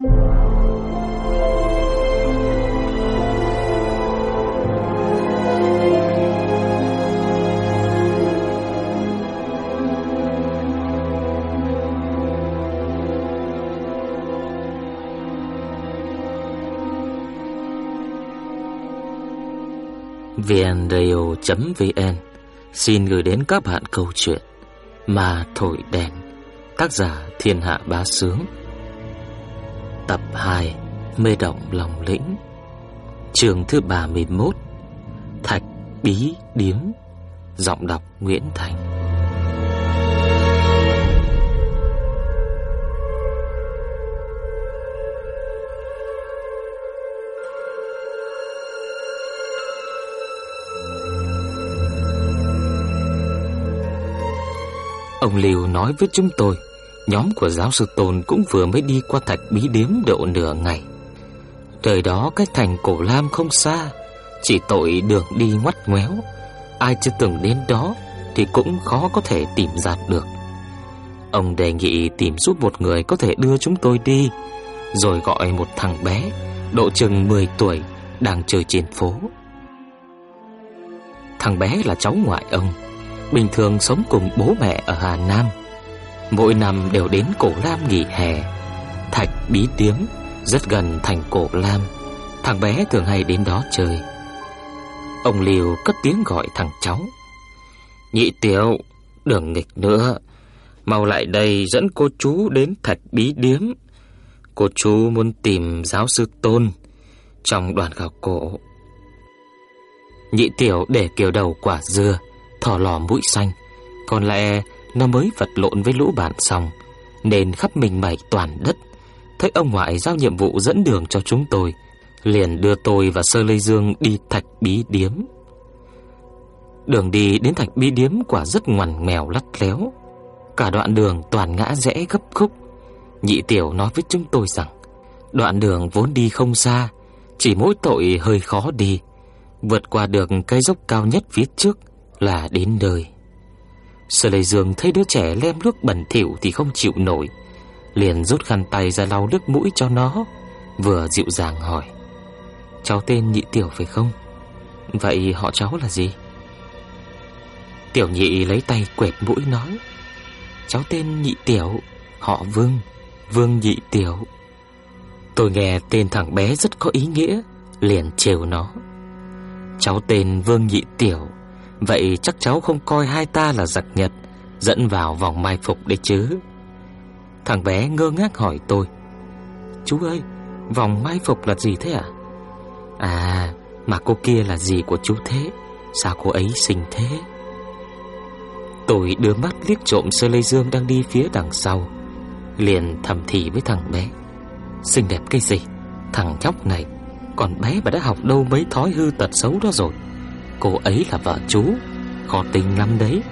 vnradio.vn xin gửi đến các bạn câu chuyện Mà Thổi Đèn, Tác giả Thiên Hạ Bá Sướng. Tập 2 Mê Động Lòng Lĩnh. Trường thứ 31 Thạch Bí Điếm, Giọng đọc Nguyễn Thành. Ông Liều nói với chúng tôi Nhóm của giáo sư Tôn cũng vừa mới đi qua thạch bí điếm độ nửa ngày. Trời đó cách thành cổ lam không xa, Chỉ tội đường đi ngoắt ngoéo. Ai chưa từng đến đó Thì cũng khó có thể tìm ra được. Ông đề nghị tìm giúp một người có thể đưa chúng tôi đi, Rồi gọi một thằng bé, Độ chừng 10 tuổi, Đang chơi trên phố. Thằng bé là cháu ngoại ông, bình thường sống cùng bố mẹ ở Hà Nam. Mỗi năm đều đến Cổ Lam nghỉ hè. Thạch Bí Tiếm rất gần thành Cổ Lam, thằng bé thường hay đến đó chơi. Ông liều cất tiếng gọi thằng cháu. Nhị tiểu, đừng nghịch nữa, mau lại đây dẫn cô chú đến Thạch Bí Điếm. Cô chú muốn tìm giáo sư Tôn trong đoàn khảo cổ. Nhị tiểu để kiều đầu quả dưa thỏ lò mũi xanh, còn lẽ nó mới vật lộn với lũ bạn xong, nên khắp mình mẩy toàn đất. Thấy ông ngoại giao nhiệm vụ dẫn đường cho chúng tôi, liền đưa tôi và Sơ Lê Dương đi Thạch Bí Điếm. Đường đi đến Thạch Bí Điếm quả rất ngoằn mèo lắt léo, cả đoạn đường toàn ngã rẽ gấp khúc. Nhị tiểu nói với chúng tôi rằng, đoạn đường vốn đi không xa, chỉ mỗi tội hơi khó đi, vượt qua được cây dốc cao nhất phía trước là đến đời. Sở Lệ Dương thấy đứa trẻ lem nước bẩn thỉu thì không chịu nổi, liền rút khăn tay ra lau nước mũi cho nó, vừa dịu dàng hỏi: "Cháu tên Nhị Tiểu phải không? Vậy họ cháu là gì?" Tiểu Nhị lấy tay quệt mũi nói: "Cháu tên Nhị Tiểu, họ Vương, Vương Nhị Tiểu." Tôi nghe tên thằng bé rất có ý nghĩa, liền trêu nó. "Cháu tên Vương Nhị Tiểu." Vậy chắc cháu không coi hai ta là giặc Nhật, Dẫn vào vòng mai phục đấy chứ? Thằng bé ngơ ngác hỏi tôi. Chú ơi, Vòng mai phục là gì thế ạ? À? mà cô kia là gì của chú thế? Sao cô ấy xinh thế? Tôi đưa mắt liếc trộm Sơ Lê Dương đang đi phía đằng sau, Liền thầm thì với thằng bé. Xinh đẹp cái gì? Thằng nhóc này, Còn bé mà đã học đâu mấy thói hư tật xấu đó rồi. Cô ấy là vợ chú. Khó tính lắm đấy.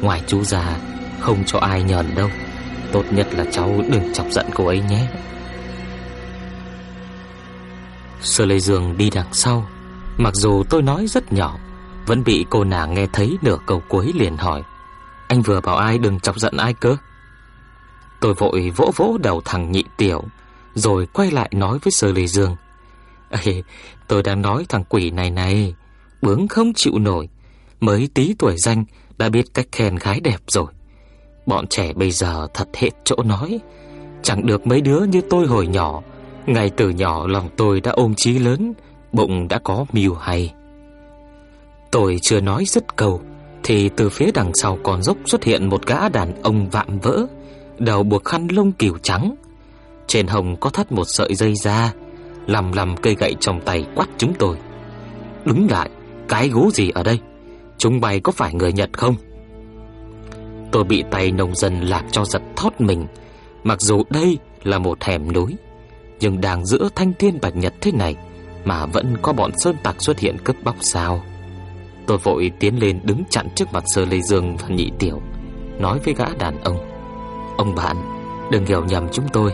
Ngoài chú già Không cho ai nhờn đâu. Tốt nhất là cháu đừng chọc giận cô ấy nhé. Sơ Lê Dương đi đằng sau. Mặc dù tôi nói rất nhỏ Vẫn bị cô nàng nghe thấy nửa câu cuối liền hỏi Anh vừa bảo ai đừng chọc giận ai cơ? Tôi vội vỗ vỗ đầu thằng nhị tiểu Rồi quay lại nói với Sơ Lê Dương Ê, tôi đang nói thằng quỷ này này bướng không chịu nổi, mới tí tuổi danh đã biết cách khen gái đẹp rồi. Bọn trẻ bây giờ thật hết chỗ nói, chẳng được mấy đứa như tôi hồi nhỏ, ngày từ nhỏ lòng tôi đã ôm chí lớn, bụng đã có mưu hay. Tôi chưa nói dứt câu thì từ phía đằng sau con dốc xuất hiện một gã đàn ông vạm vỡ, đầu buộc khăn lông cừu trắng, trên hồng có thắt một sợi dây da, lầm lầm cây gậy trong tay quát chúng tôi. Đứng lại, cái gú gì ở đây? Chúng bay có phải người Nhật không? Tôi bị tay nông dân lạc cho giật thót mình. Mặc dù đây là một hẻm núi, Nhưng đang giữa thanh thiên bạch nhật thế này Mà vẫn có bọn sơn tặc xuất hiện cướp bóc sao? Tôi vội tiến lên đứng chặn trước mặt Sơ Lê Dương và Nhị Tiểu, Nói với gã đàn ông. Ông bạn, Đừng hiểu nhầm chúng tôi,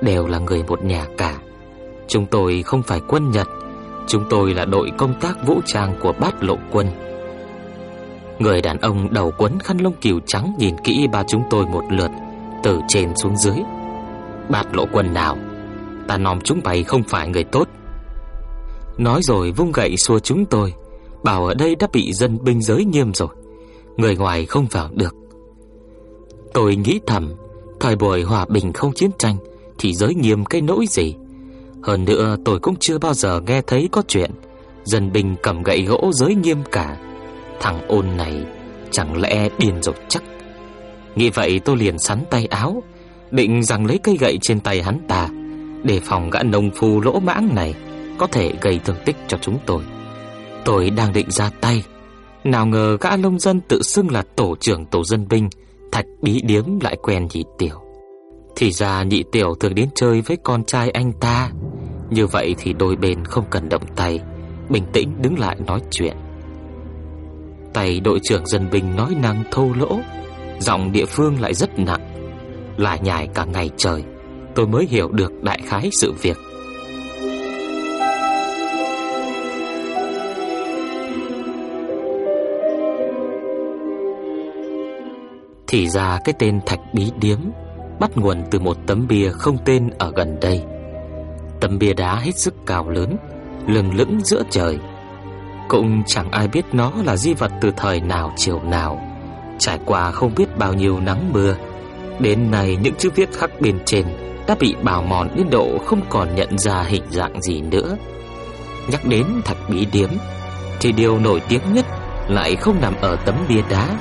Đều là người một nhà cả. Chúng tôi không phải quân Nhật Chúng tôi là đội công tác vũ trang của bát lộ quân. Người đàn ông đầu quấn khăn lông kiều trắng nhìn kỹ ba chúng tôi một lượt, Từ trên xuống dưới. Bát lộ quân nào? Ta nòm chúng mày không phải người tốt. Nói rồi vung gậy xua chúng tôi, Bảo ở đây đã bị dân binh giới nghiêm rồi, Người ngoài không vào được. Tôi nghĩ thầm, Thời buổi hòa bình không chiến tranh Thì giới nghiêm cái nỗi gì? Hơn nữa tôi cũng chưa bao giờ nghe thấy có chuyện. Dân binh cầm gậy gỗ giới nghiêm cả. Thằng ôn này Chẳng lẽ điên rồi chắc? Nghĩ vậy tôi liền sắn tay áo, Định rằng lấy cây gậy trên tay hắn ta, Để phòng gã nông phu lỗ mãng này Có thể gây thương tích cho chúng tôi. Tôi đang định ra tay. Nào ngờ gã nông dân tự xưng là tổ trưởng tổ dân binh, Thạch bí điếm lại quen nhị tiểu. Thì ra nhị tiểu thường đến chơi với con trai anh ta. Như vậy thì đôi bên không cần động tay, Bình tĩnh đứng lại nói chuyện. Tay đội trưởng dân binh nói năng thô lỗ, Giọng địa phương lại rất nặng Lại nhải cả ngày trời. Tôi mới hiểu được đại khái sự việc. Thì ra cái tên Thạch Bí Điếm Bắt nguồn từ một tấm bia không tên ở gần đây. Tấm bia đá hết sức cao lớn, Lừng lững giữa trời. Cũng chẳng ai biết nó là di vật từ thời nào chiều nào, Trải qua không biết bao nhiêu nắng mưa. Đến nay những chữ viết khắc bên trên Đã bị bào mòn đến độ không còn nhận ra hình dạng gì nữa. Nhắc đến thạch bí điếm, Thì điều nổi tiếng nhất Lại không nằm ở tấm bia đá,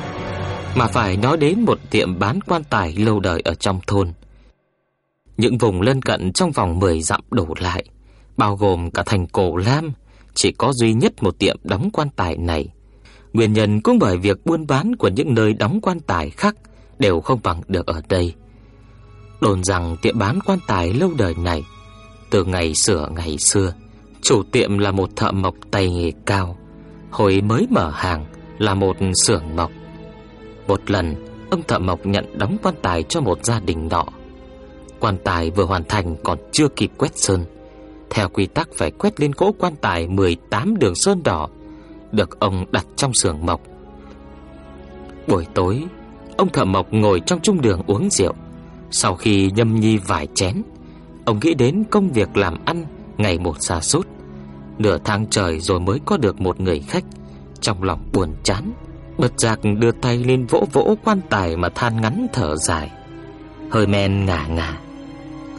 Mà phải nói đến một tiệm bán quan tài lâu đời ở trong thôn. Những vùng lân cận trong vòng 10 dặm đổ lại Bao gồm cả thành cổ Lam Chỉ có duy nhất một tiệm đóng quan tài này Nguyên nhân cũng bởi việc buôn bán của những nơi đóng quan tài khác đều không bằng được ở đây. Đồn rằng tiệm bán quan tài lâu đời này, từ ngày sửa ngày xưa, chủ tiệm là một thợ mộc tay nghề cao, hồi mới mở hàng là một xưởng mộc. Một lần, ông thợ mộc nhận đóng quan tài cho một gia đình nọ. Quan tài vừa hoàn thành còn chưa kịp quét sơn. Theo quy tắc phải quét lên cỗ quan tài 18 đường sơn đỏ được ông đặt trong sưởng mộc. Buổi tối, ông thợ mộc ngồi trong trung đường uống rượu. Sau khi nhâm nhi vài chén, ông nghĩ đến công việc làm ăn ngày một xa sút Nửa tháng trời rồi mới có được một người khách, trong lòng buồn chán, bật giặc đưa tay lên vỗ vỗ quan tài mà than ngắn thở dài. Hơi men ngả ngả.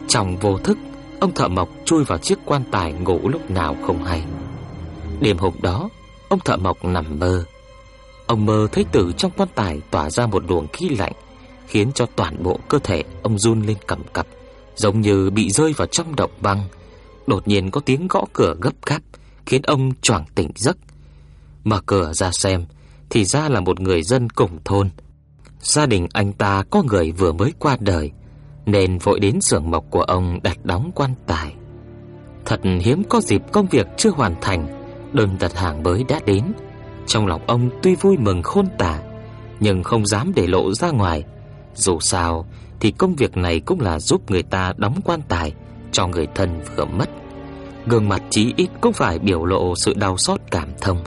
Trong vô thức, ông thợ mộc chui vào chiếc quan tài ngủ lúc nào không hay. Đêm hôm đó, Ông thợ mộc nằm mơ. Ông mơ thấy từ trong quan tài tỏa ra một luồng khí lạnh Khiến cho toàn bộ cơ thể ông run lên cầm cập Giống như bị rơi vào trong động băng. Đột nhiên có tiếng gõ cửa gấp gáp Khiến ông choàng tỉnh giấc. Mở cửa ra xem Thì ra là một người dân cùng thôn. Gia đình anh ta có người vừa mới qua đời nên vội đến xưởng mộc của ông đặt đóng quan tài. Thật hiếm có dịp công việc chưa hoàn thành, Đơn đặt hàng mới đã đến. Trong lòng ông tuy vui mừng khôn tả, Nhưng không dám để lộ ra ngoài. Dù sao, Thì công việc này cũng là giúp người ta đóng quan tài Cho người thân vừa mất. Gương mặt chí ít cũng phải biểu lộ sự đau xót cảm thông.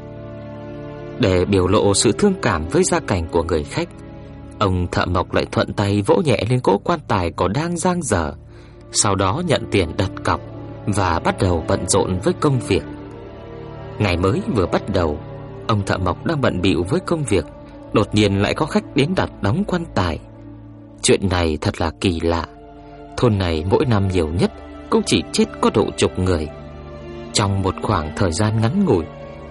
Để biểu lộ sự thương cảm với gia cảnh của người khách Ông thợ mộc lại thuận tay vỗ nhẹ lên cỗ quan tài có đang giang dở Sau đó nhận tiền đặt cọc Và bắt đầu bận rộn với công việc Ngày mới vừa bắt đầu, ông thợ mộc đang bận bịu với công việc, đột nhiên lại có khách đến đặt đóng quan tài. Chuyện này thật là kỳ lạ. Thôn này mỗi năm nhiều nhất cũng chỉ chết có độ chục người. Trong một khoảng thời gian ngắn ngủi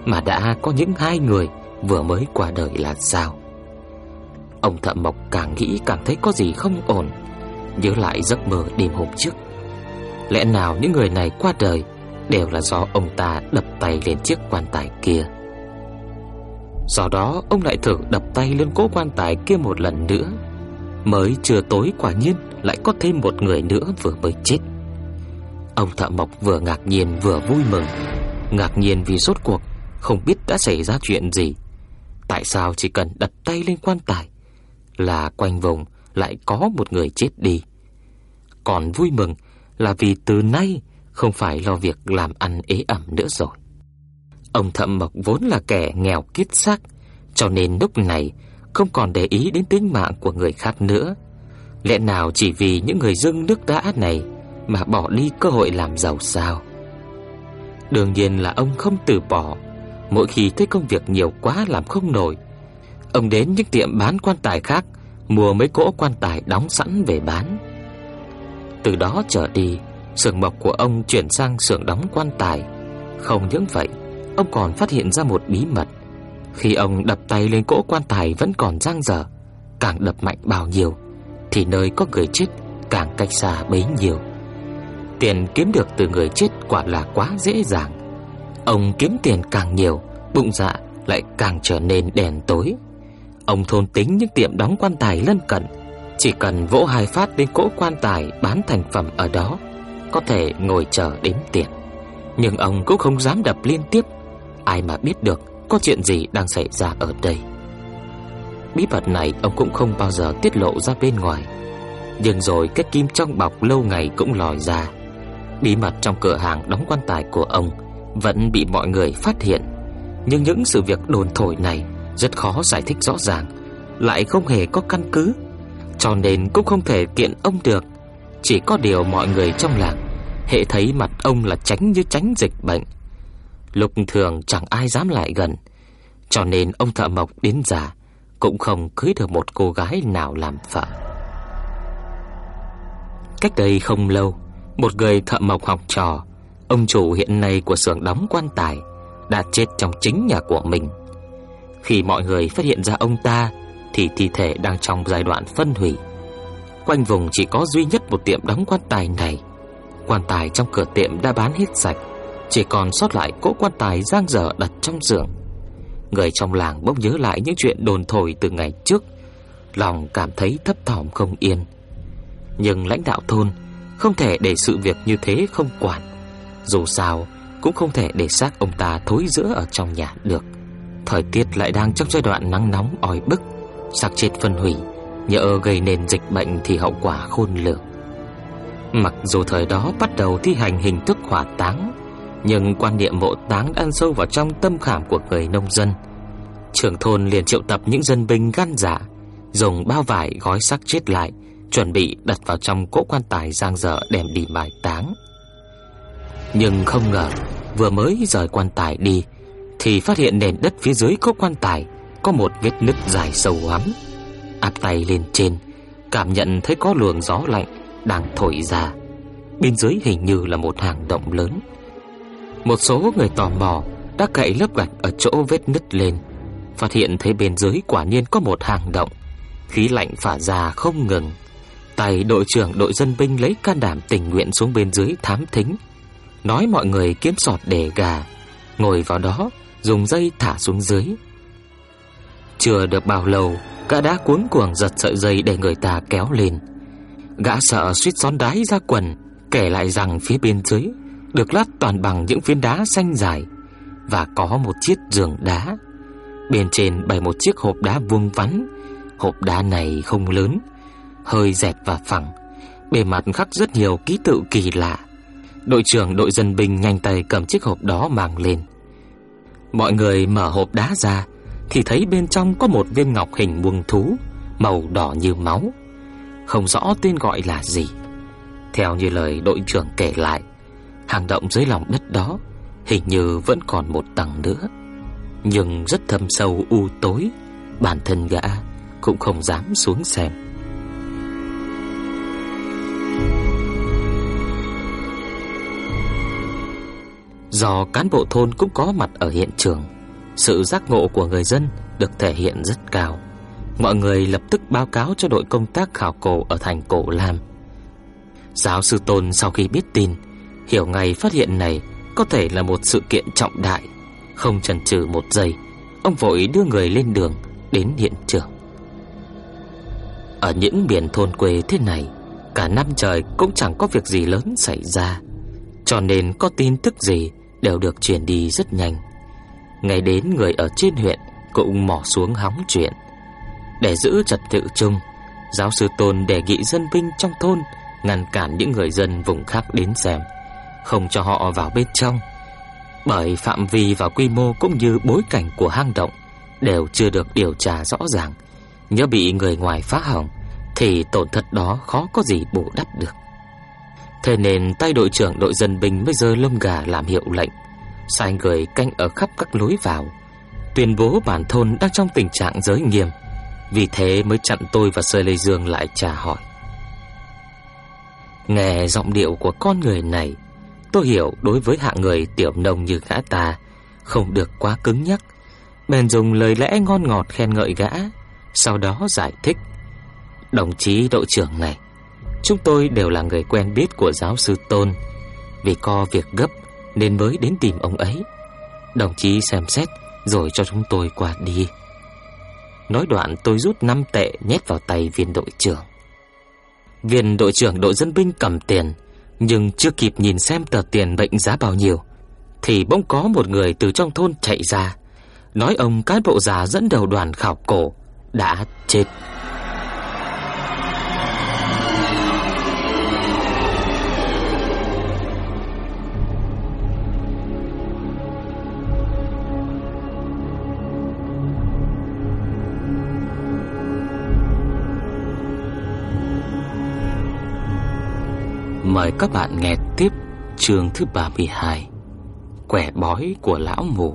mà đã có những hai người vừa mới qua đời là sao? Ông thợ mộc càng nghĩ càng thấy có gì không ổn, nhớ lại giấc mơ đêm hôm trước. Lẽ nào những người này qua đời đều là do ông ta đập tay lên chiếc quan tài kia. Do đó ông lại thử đập tay lên cố quan tài kia một lần nữa. Mới chưa tối quả nhiên lại có thêm một người nữa vừa mới chết. Ông thợ mộc vừa ngạc nhiên vừa vui mừng. Ngạc nhiên vì rốt cuộc không biết đã xảy ra chuyện gì. Tại sao chỉ cần đập tay lên quan tài là quanh vùng lại có một người chết đi. Còn vui mừng là vì từ nay không phải lo việc làm ăn ế ẩm nữa rồi. Ông Thậm Mộc vốn là kẻ nghèo kiết xác, cho nên lúc này không còn để ý đến tính mạng của người khác nữa. Lẽ nào chỉ vì những người dưng nước đã này mà bỏ đi cơ hội làm giàu sao? Đương nhiên là ông không từ bỏ. Mỗi khi thấy công việc nhiều quá làm không nổi, ông đến những tiệm bán quan tài khác mua mấy cỗ quan tài đóng sẵn về bán. Từ đó trở đi, xưởng mộc của ông chuyển sang xưởng đóng quan tài. Không những vậy, ông còn phát hiện ra một bí mật. Khi ông đập tay lên cỗ quan tài vẫn còn giang dở, càng đập mạnh bao nhiêu thì nơi có người chết càng cách xa bấy nhiêu. Tiền kiếm được từ người chết quả là quá dễ dàng. Ông kiếm tiền càng nhiều, bụng dạ lại càng trở nên đèn tối. Ông thôn tính những tiệm đóng quan tài lân cận, chỉ cần vỗ hai phát lên cỗ quan tài bán thành phẩm ở đó, có thể ngồi chờ đếm tiền. Nhưng ông cũng không dám đập liên tiếp, ai mà biết được có chuyện gì đang xảy ra ở đây. Bí mật này ông cũng không bao giờ tiết lộ ra bên ngoài. Nhưng rồi cái kim trong bọc lâu ngày cũng lòi ra. Bí mật trong cửa hàng đóng quan tài của ông vẫn bị mọi người phát hiện. Nhưng những sự việc đồn thổi này rất khó giải thích rõ ràng, lại không hề có căn cứ, cho nên cũng không thể kiện ông được. Chỉ có điều mọi người trong làng hệ thấy mặt ông là tránh như tránh dịch bệnh. lục thường chẳng ai dám lại gần, cho nên ông thợ mộc đến già cũng không cưới được một cô gái nào làm vợ. Cách đây không lâu, một người thợ mộc học trò, ông chủ hiện nay của xưởng đóng quan tài, đã chết trong chính nhà của mình. Khi mọi người phát hiện ra ông ta thì thi thể đang trong giai đoạn phân hủy. Quanh vùng chỉ có duy nhất một tiệm đóng quan tài này. Quan tài trong cửa tiệm đã bán hết sạch, chỉ còn sót lại cỗ quan tài giang dở đặt trong giường. Người trong làng bỗng nhớ lại những chuyện đồn thổi từ ngày trước, lòng cảm thấy thấp thỏm không yên. Nhưng lãnh đạo thôn không thể để sự việc như thế không quản. Dù sao cũng không thể để xác ông ta thối rữa ở trong nhà được. Thời tiết lại đang trong giai đoạn nắng nóng oi bức, xác chết phân hủy, nhỡ gây nên dịch bệnh thì hậu quả khôn lường. Mặc dù thời đó bắt đầu thi hành hình thức hỏa táng, nhưng quan niệm mộ táng ăn sâu vào trong tâm khảm của người nông dân. Trưởng thôn liền triệu tập những dân binh gan dạ, dùng bao vải gói xác chết lại, chuẩn bị đặt vào trong cỗ quan tài giang dở đem đi mai táng. Nhưng không ngờ, vừa mới rời quan tài đi thì phát hiện nền đất phía dưới có quan tài có một vết nứt dài sâu hoắm. Áp tay lên trên, cảm nhận thấy có luồng gió lạnh đang thổi ra. Bên dưới hình như là một hang động lớn. Một số người tò mò đã cậy lớp gạch ở chỗ vết nứt lên, phát hiện thấy bên dưới quả nhiên có một hang động, khí lạnh phả ra không ngừng. Tay đội trưởng đội dân binh lấy can đảm tình nguyện xuống bên dưới thám thính, nói mọi người kiếm sọt để gà, ngồi vào đó, dùng dây thả xuống dưới. Chưa được bao lâu, gã đã cuốn cuồng giật sợi dây để người ta kéo lên. Gã sợ suýt xón đái ra quần, kể lại rằng phía bên dưới được lát toàn bằng những phiến đá xanh dài và có một chiếc giường đá. Bên trên bày một chiếc hộp đá vuông vắn. Hộp đá này không lớn, hơi dẹt và phẳng, bề mặt khắc rất nhiều ký tự kỳ lạ. Đội trưởng đội dân binh nhanh tay cầm chiếc hộp đó mang lên. Mọi người mở hộp đá ra thì thấy bên trong có một viên ngọc hình buông thú, màu đỏ như máu. Không rõ tên gọi là gì. Theo như lời đội trưởng kể lại, hang động dưới lòng đất đó hình như vẫn còn một tầng nữa, nhưng rất thâm sâu u tối, bản thân gã cũng không dám xuống xem. Do cán bộ thôn cũng có mặt ở hiện trường, sự giác ngộ của người dân được thể hiện rất cao. Mọi người lập tức báo cáo cho đội công tác khảo cổ ở thành Cổ Lam. Giáo sư Tôn sau khi biết tin, hiểu ngay phát hiện này có thể là một sự kiện trọng đại, không chần chừ một giây, ông vội đưa người lên đường đến hiện trường. Ở những biển thôn quê thế này, cả năm trời cũng chẳng có việc gì lớn xảy ra, cho nên có tin tức gì đều được chuyển đi rất nhanh. Ngày đến người ở trên huyện cũng mò xuống hóng chuyện. Để giữ trật tự chung, giáo sư Tôn đề nghị dân binh trong thôn ngăn cản những người dân vùng khác đến xem, không cho họ vào bên trong. Bởi phạm vi và quy mô cũng như bối cảnh của hang động đều chưa được điều tra rõ ràng, nhớ bị người ngoài phá hỏng thì tổn thất đó khó có gì bù đắp được. Thế nên tay đội trưởng đội dân binh mới giơ lông gà làm hiệu lệnh, sai người canh ở khắp các lối vào, tuyên bố bản thôn đang trong tình trạng giới nghiêm. Vì thế mới chặn tôi và Sơ Lê Dương lại trả hỏi. Nghe giọng điệu của con người này, tôi hiểu đối với hạng người tiểu nông như gã ta không được quá cứng nhắc, bèn dùng lời lẽ ngon ngọt khen ngợi gã, sau đó giải thích. Đồng chí đội trưởng này, chúng tôi đều là người quen biết của giáo sư Tôn, vì có việc gấp nên mới đến tìm ông ấy. Đồng chí xem xét rồi cho chúng tôi qua đi. Nói đoạn tôi rút 5 tệ nhét vào tay viên đội trưởng. Viên đội trưởng đội dân binh cầm tiền, nhưng chưa kịp nhìn xem tờ tiền mệnh giá bao nhiêu, thì bỗng có một người từ trong thôn chạy ra, nói ông cán bộ già dẫn đầu đoàn khảo cổ đã chết. Mời các bạn nghe tiếp chương thứ 32 Quẻ bói của lão mù,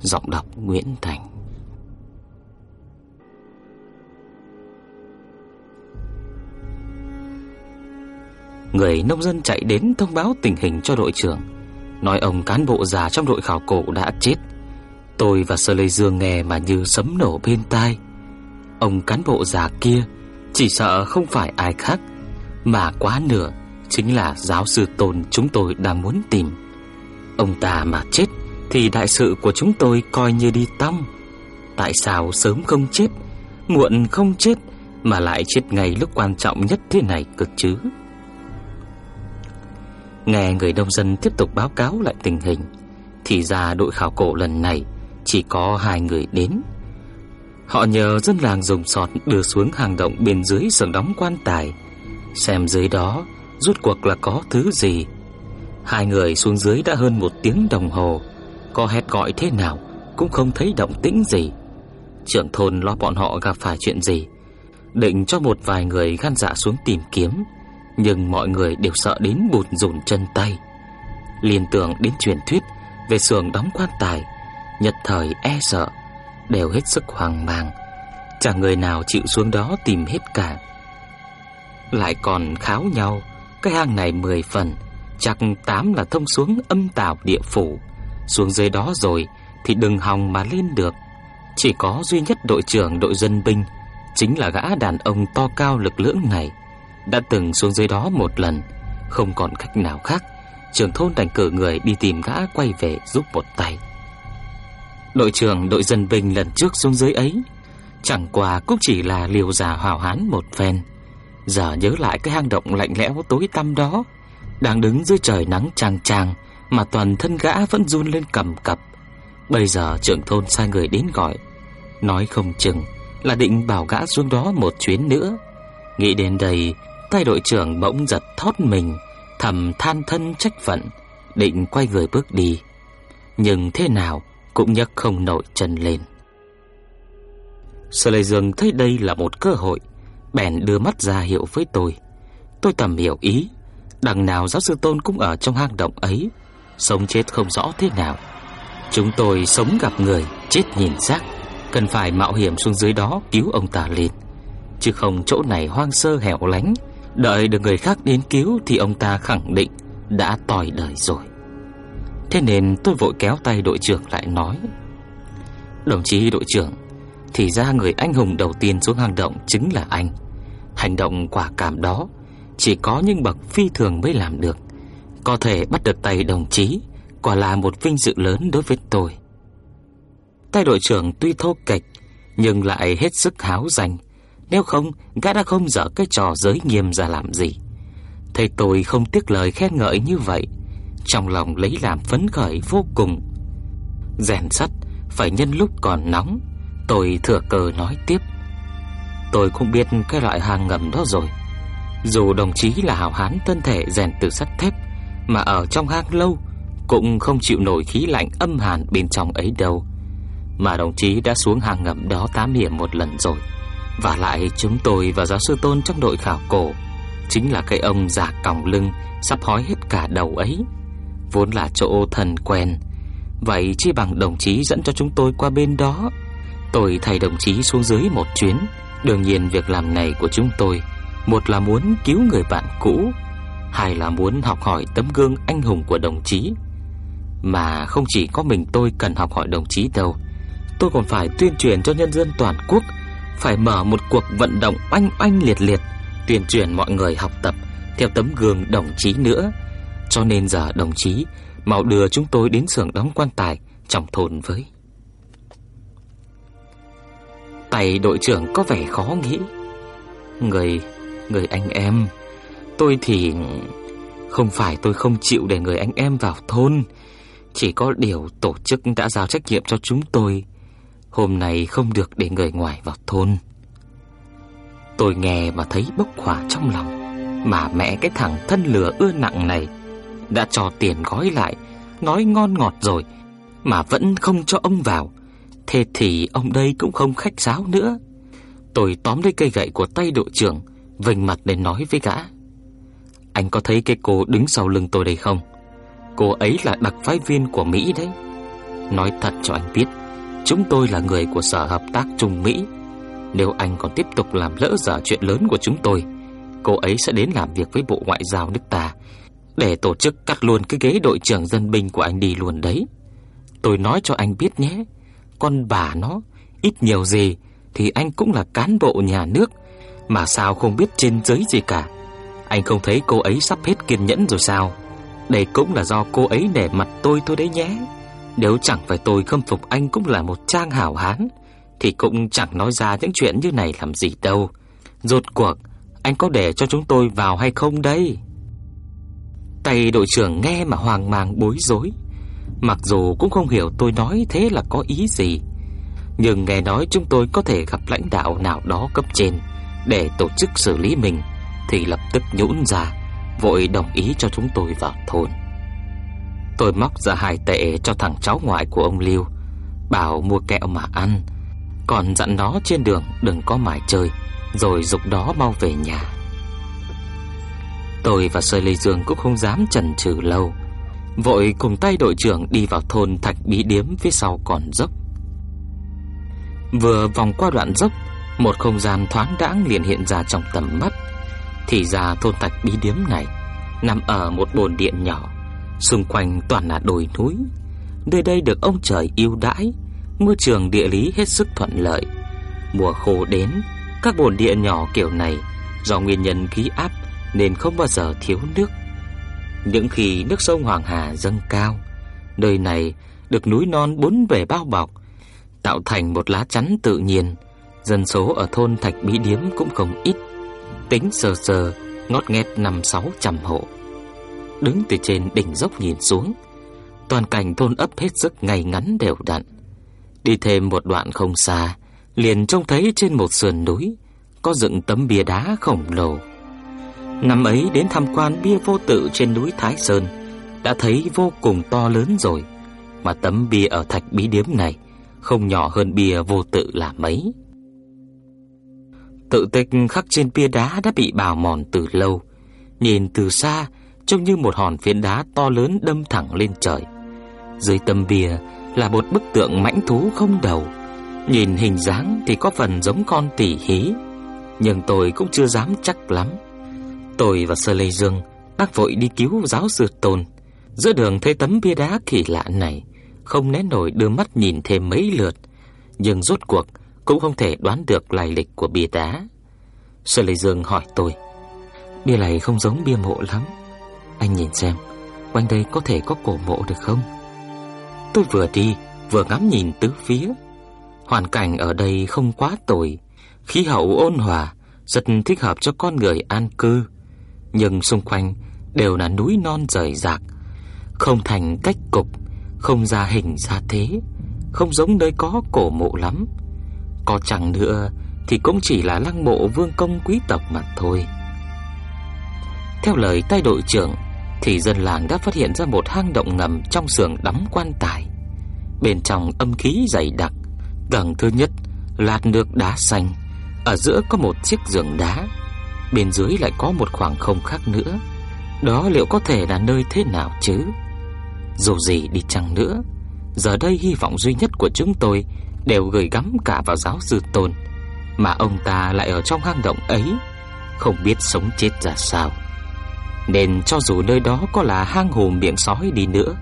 Giọng đọc Nguyễn Thành. Người nông dân chạy đến thông báo tình hình cho đội trưởng, Nói ông cán bộ già trong đội khảo cổ đã chết. Tôi và Sơ Lê Dương nghe mà như sấm nổ bên tai. Ông cán bộ già kia Chỉ sợ không phải ai khác, Mà quá nửa chính là giáo sư Tôn chúng tôi đang muốn tìm. Ông ta mà chết thì đại sự của chúng tôi coi như đi tong. Tại sao sớm không chết, muộn không chết mà lại chết ngay lúc quan trọng nhất thế này cực chứ? Nghe người nông dân tiếp tục báo cáo lại tình hình, thì ra đội khảo cổ lần này chỉ có hai người đến. Họ nhờ dân làng dùng sọt đưa xuống hang động bên dưới sườn đóng quan tài, xem dưới đó rút cuộc là có thứ gì. Hai người xuống dưới đã hơn một tiếng đồng hồ, có hét gọi thế nào cũng không thấy động tĩnh gì. Trưởng thôn lo bọn họ gặp phải chuyện gì, định cho một vài người gan dạ xuống tìm kiếm, nhưng mọi người đều sợ đến bùn rùn chân tay. Liên tưởng đến truyền thuyết về xưởng đóng quan tài, nhật thời e sợ, đều hết sức hoang mang, chẳng người nào chịu xuống đó tìm hết cả. Lại còn kháo nhau cái hang này 10 phần, chắc 8 là thông xuống âm tào địa phủ. Xuống dưới đó rồi thì đừng hòng mà lên được. Chỉ có duy nhất đội trưởng đội dân binh, chính là gã đàn ông to cao lực lưỡng này, đã từng xuống dưới đó một lần, không còn cách nào khác, trưởng thôn đành cử người đi tìm gã quay về giúp một tay. Đội trưởng đội dân binh lần trước xuống dưới ấy, chẳng qua cũng chỉ là liều già hào hán một phen. Giờ nhớ lại cái hang động lạnh lẽo tối tăm đó. Đang đứng dưới trời nắng chang chang Mà toàn thân gã vẫn run lên cầm cập. Bây giờ trưởng thôn sai người đến gọi. Nói không chừng Là định bảo gã xuống đó một chuyến nữa. Nghĩ đến đây, Tay đội trưởng bỗng giật thót mình, Thầm than thân trách phận, Định quay người bước đi. Nhưng thế nào Cũng nhấc không nổi chân lên. Sở Lê Dương thấy đây là một cơ hội bèn đưa mắt ra hiệu với tôi. Tôi tầm hiểu ý, đằng nào giáo sư Tôn cũng ở trong hang động ấy, sống chết không rõ thế nào. Chúng tôi sống gặp người, chết nhìn xác, cần phải mạo hiểm xuống dưới đó cứu ông ta lên. Chứ không chỗ này hoang sơ hẻo lánh, đợi được người khác đến cứu thì ông ta khẳng định đã tỏi đời rồi. Thế nên tôi vội kéo tay đội trưởng lại nói: "Đồng chí đội trưởng, thì ra người anh hùng đầu tiên xuống hang động chính là anh. Hành động quả cảm đó chỉ có những bậc phi thường mới làm được. Có thể bắt được tay đồng chí quả là một vinh dự lớn đối với tôi. Tay đội trưởng tuy thô kệch nhưng lại hết sức háo danh, nếu không gã đã không dở cái trò giới nghiêm ra làm gì. Thầy tôi không tiếc lời khen ngợi như vậy, trong lòng lấy làm phấn khởi vô cùng. Rèn sắt phải nhân lúc còn nóng, tôi thừa cơ nói tiếp. Tôi cũng biết cái loại hàng ngầm đó rồi Dù đồng chí là hảo hán thân thể rèn từ sắt thép Mà ở trong hang lâu Cũng không chịu nổi khí lạnh âm hàn bên trong ấy đâu Mà đồng chí đã xuống hang ngầm đó tám hiểm một lần rồi Và lại chúng tôi và giáo sư Tôn trong đội khảo cổ chính là cái ông già còng lưng sắp hói hết cả đầu ấy, vốn là chỗ thần quen. Vậy chi bằng đồng chí dẫn cho chúng tôi qua bên đó. Tôi thay đồng chí xuống dưới một chuyến. Đương nhiên việc làm này của chúng tôi, một là muốn cứu người bạn cũ, hai là muốn học hỏi tấm gương anh hùng của đồng chí. Mà không chỉ có mình tôi cần học hỏi đồng chí đâu, tôi còn phải tuyên truyền cho nhân dân toàn quốc, phải mở một cuộc vận động oanh oanh liệt liệt, tuyên truyền mọi người học tập theo tấm gương đồng chí nữa. Cho nên giờ đồng chí mau đưa chúng tôi đến xưởng đóng quan tài trong thôn với. Tay đội trưởng có vẻ khó nghĩ. Người, người anh em, tôi thì không phải tôi không chịu để người anh em vào thôn, chỉ có điều tổ chức đã giao trách nhiệm cho chúng tôi, hôm nay không được để người ngoài vào thôn. Tôi nghe mà thấy bốc hỏa trong lòng, mà mẹ cái thằng thân lửa ưa nặng này đã cho tiền gói lại, nói ngon ngọt rồi mà vẫn không cho ông vào. Thế thì ông đây cũng không khách sáo nữa. Tôi tóm lấy cây gậy của tay đội trưởng, vênh mặt để nói với gã. Anh có thấy cái cô đứng sau lưng tôi đây không? Cô ấy là đặc phái viên của Mỹ đấy. Nói thật cho anh biết, chúng tôi là người của Sở Hợp tác Trung Mỹ. Nếu anh còn tiếp tục làm lỡ dở chuyện lớn của chúng tôi, cô ấy sẽ đến làm việc với Bộ Ngoại giao nước ta để tổ chức cắt luôn cái ghế đội trưởng dân binh của anh đi luôn đấy. Tôi nói cho anh biết nhé, con bà nó ít nhiều gì thì anh cũng là cán bộ nhà nước, mà sao không biết trên dưới gì cả. Anh không thấy cô ấy sắp hết kiên nhẫn rồi sao? Đây cũng là do cô ấy để mặt tôi thôi đấy nhé. Nếu chẳng phải tôi khâm phục anh cũng là một trang hảo hán, thì cũng chẳng nói ra những chuyện như này làm gì đâu. Rốt cuộc, anh có để cho chúng tôi vào hay không đây? Tay đội trưởng nghe mà hoang mang bối rối. Mặc dù cũng không hiểu tôi nói thế là có ý gì, nhưng nghe nói chúng tôi có thể gặp lãnh đạo nào đó cấp trên để tổ chức xử lý mình thì lập tức nhũn ra, vội đồng ý cho chúng tôi vào thôn. Tôi móc ra hai tệ cho thằng cháu ngoại của ông Lưu, bảo mua kẹo mà ăn, còn dặn nó trên đường đừng có mải chơi, rồi dục đó mau về nhà. Tôi và Sơ Lê Dương cũng không dám chần chừ lâu, vội cùng tay đội trưởng đi vào thôn Thạch Bí Điếm phía sau còn dốc. Vừa vòng qua đoạn dốc, một không gian thoáng đãng liền hiện ra trong tầm mắt. Thì ra thôn Thạch Bí Điếm này nằm ở một bồn điện nhỏ, xung quanh toàn là đồi núi. Nơi đây được ông trời yêu đãi, môi trường địa lý hết sức thuận lợi. Mùa khô đến, các bồn điện nhỏ kiểu này do nguyên nhân khí áp nên không bao giờ thiếu nước. Những khi nước sông Hoàng Hà dâng cao, nơi này được núi non bốn bề bao bọc, tạo thành một lá chắn tự nhiên. Dân số ở thôn Thạch Bí Điếm cũng không ít, tính sờ sờ ngót nghét năm sáu trăm hộ. Đứng từ trên đỉnh dốc nhìn xuống, toàn cảnh thôn ấp hết sức ngay ngắn đều đặn. Đi thêm một đoạn không xa, liền trông thấy trên một sườn núi có dựng tấm bia đá khổng lồ. Năm ấy đến tham quan bia vô tự trên núi Thái Sơn, Đã thấy vô cùng to lớn rồi. Mà tấm bia ở thạch bí điếm này Không nhỏ hơn bia vô tự là mấy. Tự tích khắc trên bia đá đã bị bào mòn từ lâu. Nhìn từ xa, Trông như một hòn phiến đá to lớn đâm thẳng lên trời. Dưới tấm bia là một bức tượng mãnh thú không đầu. Nhìn hình dáng thì có phần giống con tỷ hí, Nhưng tôi cũng chưa dám chắc lắm. Tôi và Sơ Lê Dương bác vội đi cứu giáo sư Tôn. Giữa đường thấy tấm bia đá kỳ lạ này, không né nổi đưa mắt nhìn thêm mấy lượt, nhưng rốt cuộc cũng không thể đoán được lai lịch của bia đá. Sơ Lê Dương hỏi tôi, bia này không giống bia mộ lắm. Anh nhìn xem, quanh đây có thể có cổ mộ được không? Tôi vừa đi, vừa ngắm nhìn tứ phía. Hoàn cảnh ở đây không quá tồi, khí hậu ôn hòa, rất thích hợp cho con người an cư nhưng xung quanh đều là núi non rời rạc, không thành cách cục, không ra hình ra thế, không giống nơi có cổ mộ lắm. Có chẳng nữa thì cũng chỉ là lăng mộ vương công quý tộc mà thôi. Theo lời tay đội trưởng thì dân làng đã phát hiện ra một hang động ngầm trong xưởng đắm quan tài. Bên trong âm khí dày đặc, tầng thứ nhất lạt nước đá xanh, ở giữa có một chiếc giường đá Bên dưới lại có một khoảng không khác nữa. Đó liệu có thể là nơi thế nào chứ? Dù gì đi chăng nữa, Giờ đây hy vọng duy nhất của chúng tôi Đều gửi gắm cả vào giáo sư Tôn, Mà ông ta lại ở trong hang động ấy, Không biết sống chết ra sao. Nên cho dù nơi đó có là hang hồ miệng sói đi nữa,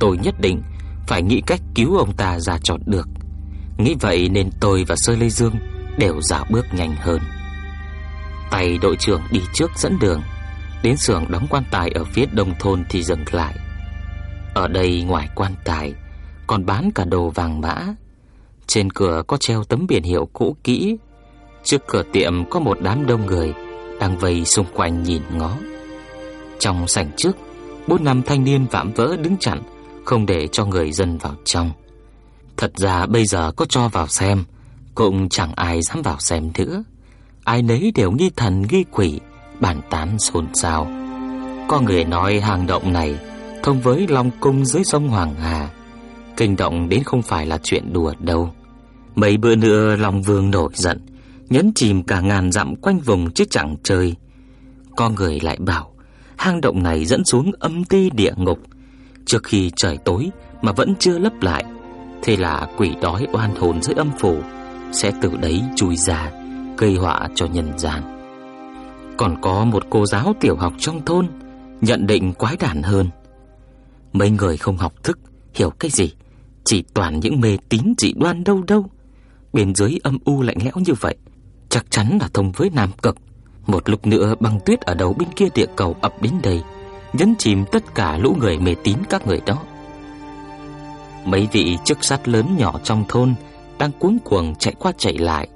Tôi nhất định phải nghĩ cách cứu ông ta ra cho được. Nghĩ vậy nên tôi và Sơ Lê Dương Đều dạo bước nhanh hơn. Tay đội trưởng đi trước dẫn đường. Đến xưởng đóng quan tài ở phía đông thôn thì dừng lại. Ở đây ngoài quan tài, Còn bán cả đồ vàng mã. Trên cửa có treo tấm biển hiệu cũ kỹ. Trước cửa tiệm có một đám đông người Đang vây xung quanh nhìn ngó. Trong sảnh trước, Bốn năm thanh niên vạm vỡ đứng chặn, Không để cho người dân vào trong. Thật ra bây giờ có cho vào xem, Cũng chẳng ai dám vào xem nữa. Ai nấy đều nghi thần nghi quỷ, Bàn tán xôn xao. Có người nói hang động này Thông với Long Cung dưới sông Hoàng Hà. Kinh động đến không phải là chuyện đùa đâu. Mấy bữa nữa Long Vương nổi giận, Nhấn chìm cả ngàn dặm quanh vùng chứ chẳng chơi Có người lại bảo, Hang động này dẫn xuống âm ti địa ngục. Trước khi trời tối Mà vẫn chưa lấp lại, Thế là quỷ đói oan hồn dưới âm phủ, Sẽ từ đấy chui ra. Gây họa cho nhân gian. Còn có một cô giáo tiểu học trong thôn Nhận định quái đản hơn. Mấy người không học thức, Hiểu cái gì? Chỉ toàn những mê tín dị đoan đâu đâu. Bên dưới âm u lạnh lẽo như vậy, Chắc chắn là thông với Nam Cực. Một lúc nữa băng tuyết ở đầu bên kia địa cầu ập đến đây, Nhấn chìm tất cả lũ người mê tín các người đó. Mấy vị chức sát lớn nhỏ trong thôn đang cuống cuồng chạy qua chạy lại.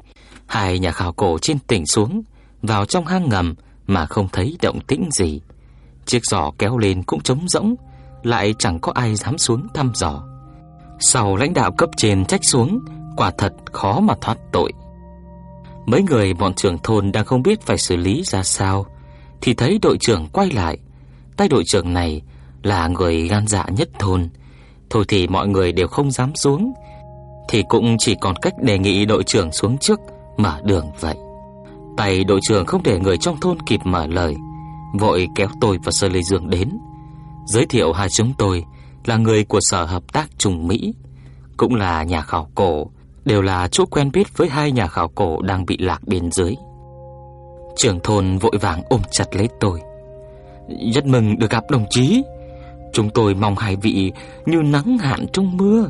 Hai nhà khảo cổ trên tỉnh xuống, vào trong hang ngầm mà không thấy động tĩnh gì. Chiếc giỏ kéo lên cũng trống rỗng, lại chẳng có ai dám xuống thăm dò. Sau lãnh đạo cấp trên trách xuống, quả thật khó mà thoát tội. Mấy người bọn trưởng thôn đang không biết phải xử lý ra sao, thì thấy đội trưởng quay lại. Tay đội trưởng này là người gan dạ nhất thôn, Thôi thì mọi người đều không dám xuống Thì cũng chỉ còn cách đề nghị đội trưởng xuống trước Mở đường vậy. Tay đội trưởng không để người trong thôn kịp mở lời, Vội kéo tôi và Sơ Lê Dương đến. Giới thiệu hai chúng tôi Là người của Sở Hợp tác Trung Mỹ, Cũng là nhà khảo cổ, Đều là chỗ quen biết với hai nhà khảo cổ Đang bị lạc bên dưới. Trưởng thôn vội vàng ôm chặt lấy tôi. Rất mừng được gặp đồng chí. Chúng tôi mong hai vị như nắng hạn trong mưa,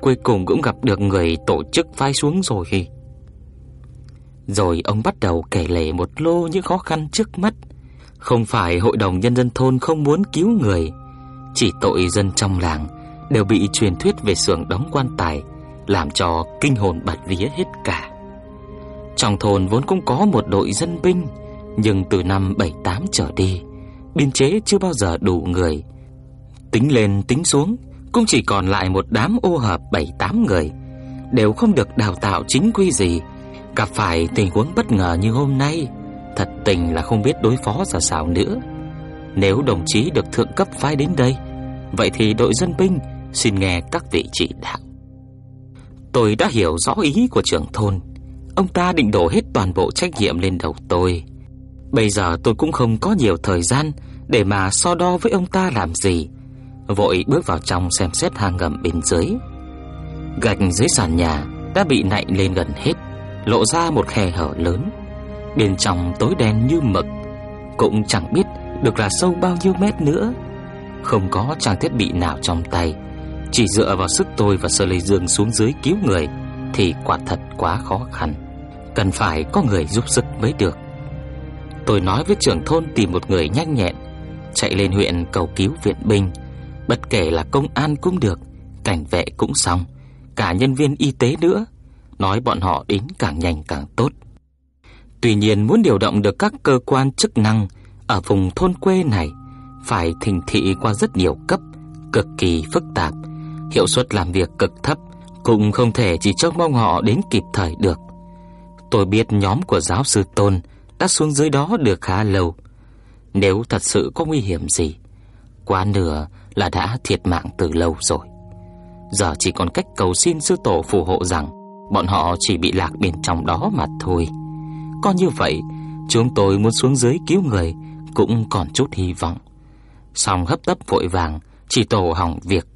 Cuối cùng cũng gặp được người tổ chức phái xuống rồi. Rồi ông bắt đầu kể lể một lô những khó khăn trước mắt. Không phải hội đồng nhân dân thôn không muốn cứu người, Chỉ tội dân trong làng Đều bị truyền thuyết về xưởng đóng quan tài, Làm cho kinh hồn bạt vía hết cả. Trong thôn vốn cũng có một đội dân binh, Nhưng từ năm 78 trở đi, Biên chế chưa bao giờ đủ người. Tính lên tính xuống, Cũng chỉ còn lại một đám ô hợp 7-8 người, Đều không được đào tạo chính quy gì Gặp phải tình huống bất ngờ như hôm nay, Thật tình là không biết đối phó ra sao nữa. Nếu đồng chí được thượng cấp phái đến đây, Vậy thì đội dân binh Xin nghe các vị chỉ đạo. Tôi đã hiểu rõ ý của trưởng thôn. Ông ta định đổ hết toàn bộ trách nhiệm lên đầu tôi. Bây giờ tôi cũng không có nhiều thời gian Để mà so đo với ông ta làm gì. Vội bước vào trong xem xét hang ngầm bên dưới. Gạch dưới sàn nhà Đã bị nạnh lên gần hết. Lộ ra một khe hở lớn. Bên trong tối đen như mực, Cũng chẳng biết được là sâu bao nhiêu mét nữa. Không có trang thiết bị nào trong tay, Chỉ dựa vào sức tôi và Sơ Lê Dương xuống dưới cứu người, Thì quả thật quá khó khăn. Cần phải có người giúp sức mới được. Tôi nói với trưởng thôn tìm một người nhanh nhẹn, Chạy lên huyện cầu cứu viện binh. Bất kể là công an cũng được, Cảnh vệ cũng xong, Cả nhân viên y tế nữa. Nói bọn họ đến càng nhanh càng tốt. Tuy nhiên muốn điều động được các cơ quan chức năng Ở vùng thôn quê này Phải thỉnh thị qua rất nhiều cấp, Cực kỳ phức tạp, Hiệu suất làm việc cực thấp, Cũng không thể chỉ trông mong họ đến kịp thời được. Tôi biết nhóm của giáo sư Tôn Đã xuống dưới đó được khá lâu. Nếu thật sự có nguy hiểm gì, Quá nửa là đã thiệt mạng từ lâu rồi. Giờ chỉ còn cách cầu xin sư tổ phù hộ rằng bọn họ chỉ bị lạc bên trong đó mà thôi. Còn như vậy, Chúng tôi muốn xuống dưới cứu người, Cũng còn chút hy vọng. Xong hấp tấp vội vàng, Chỉ tổ hỏng việc.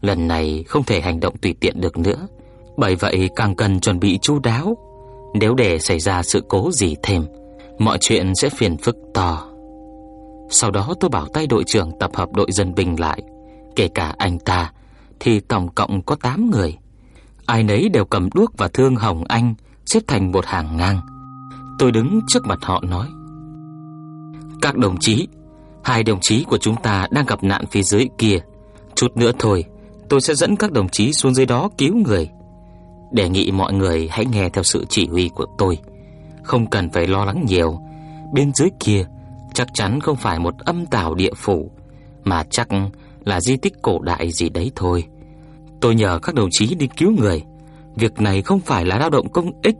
Lần này không thể hành động tùy tiện được nữa. Bởi vậy càng cần chuẩn bị chu đáo. Nếu để xảy ra sự cố gì thêm, Mọi chuyện sẽ phiền phức to. Sau đó tôi bảo tay đội trưởng tập hợp đội dân binh lại. Kể cả anh ta, Thì tổng cộng có 8 người. Ai nấy đều cầm đuốc và thương hồng anh, Xếp thành một hàng ngang. Tôi đứng trước mặt họ nói, Các đồng chí, Hai đồng chí của chúng ta đang gặp nạn phía dưới kia. Chút nữa thôi, Tôi sẽ dẫn các đồng chí xuống dưới đó cứu người. Đề nghị mọi người hãy nghe theo sự chỉ huy của tôi. Không cần phải lo lắng nhiều. Bên dưới kia, Chắc chắn không phải một âm tảo địa phủ, Mà chắc là di tích cổ đại gì đấy thôi. Tôi nhờ các đồng chí đi cứu người. Việc này không phải là lao động công ích.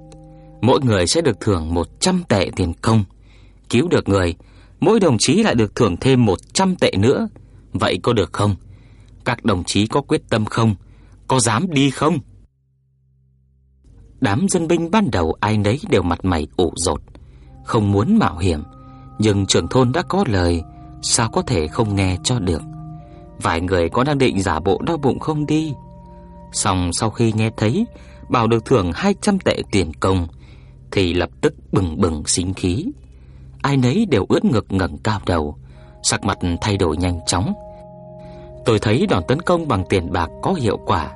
Mỗi người sẽ được thưởng 100 tệ tiền công. Cứu được người, Mỗi đồng chí lại được thưởng thêm 100 tệ nữa. Vậy có được không? Các đồng chí có quyết tâm không? Có dám đi không? Đám dân binh ban đầu ai nấy đều mặt mày ủ rột, Không muốn mạo hiểm. Nhưng trưởng thôn đã có lời, Sao có thể không nghe cho được? Vài người có đang định giả bộ đau bụng không đi? Xong sau khi nghe thấy Bảo được thưởng 200 tệ tiền công, Thì lập tức bừng bừng sinh khí. Ai nấy đều ướt ngực ngẩng cao đầu, Sắc mặt thay đổi nhanh chóng. Tôi thấy đòn tấn công bằng tiền bạc có hiệu quả,